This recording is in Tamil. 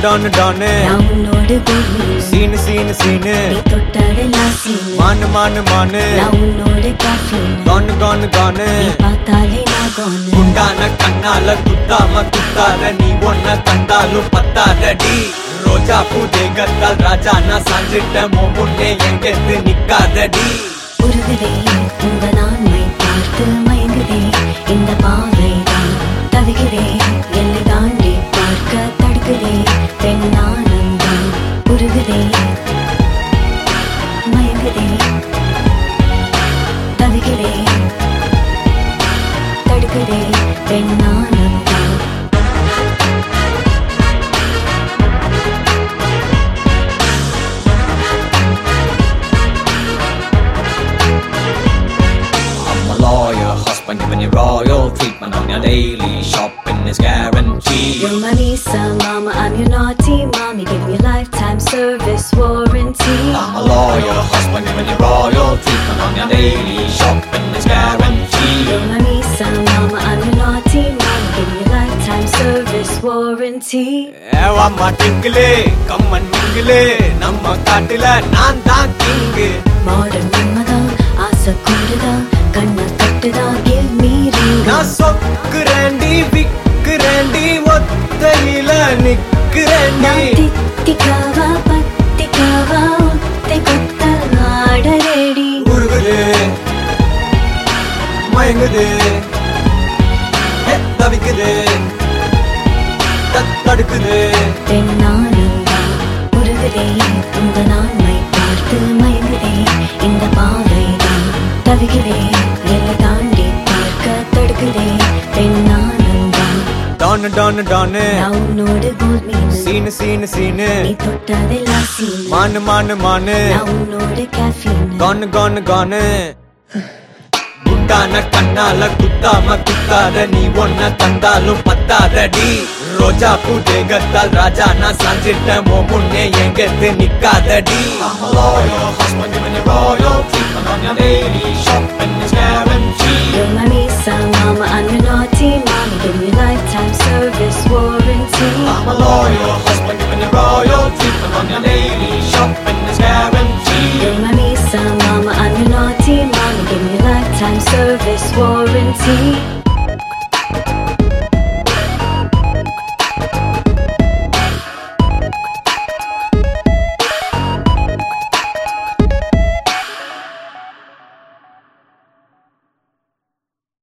டானு டானு நான் உன்னோடு பூமி சீனு சீனு சீனு. நீ தொட்டதெல்லாம் சீனு. மானு மானு மானு. உன்னோடு caffeine. கானு கானு கானு. பார்த்தாலே நான் gone. குண்டான கண்ணால குத்தாம குத்தாத நீ ஒன்ன கண்டாலும் பத்தாதடி ரோஜா பூ தேகத்தால் ராஜா நான் சாஞ்சிட்ட முன்னே எங்கெத்து நிக்காதடி உருகுதே உங்க நான்மை I'm a lawyer, husband giving you royal treatment on your daily shopping is guaranteed. You're my Nisa, mama, I'm your naughty mommy. Giving you lifetime service warranty. I'm a lawyer, husband giving you royal treatment on your daily shopping warranty. ஏவாம்மா டிங்கிளே கம்மன் மிங்கிளே நம்ம காட்டுல நான் தான் கிங்கு. மாடர்ன் மன்மதா ஆசை கூடுதா கண்ண give me ring நான் சொக்குறேண்டி விக்குறேண்டி ஒத்தையில நிக்கிறேண்டி தித்திக்காவா பத்திக்காவா ஒத்தை கொத்த ஆட ரெடி உருகுது மயங்குது தவிக்குது தடுக்குது. பெண்ணானந்தா உருகுதே உங்க நான்மை பார்த்து மயங்குதே இந்த பாவைதான் தவிகிறே எல்லை தாண்டி பார்க்க தடுக்குதே பெண்ணானந்தா டானு டானு உன்னோடு மீன் சீனு சீனு சீனு. நீ தொட்டதெல்லாம் சீன். மானு மானு உன்னோடு. கானு கானு கானு. குட்டான கண்ணால குத்தாம குத்தாத நீ ஒன்ன தந்தாலும் பத்தாதடி ரோஜா பூ தேங்கத்தால் ராஜா நான் சாஞ்சிட்டேன் ஓ முன்னே எங்கத்து நிக்காதடி I'm a loyal husband giving you royalty I'm on your lady shopping is now service warranty.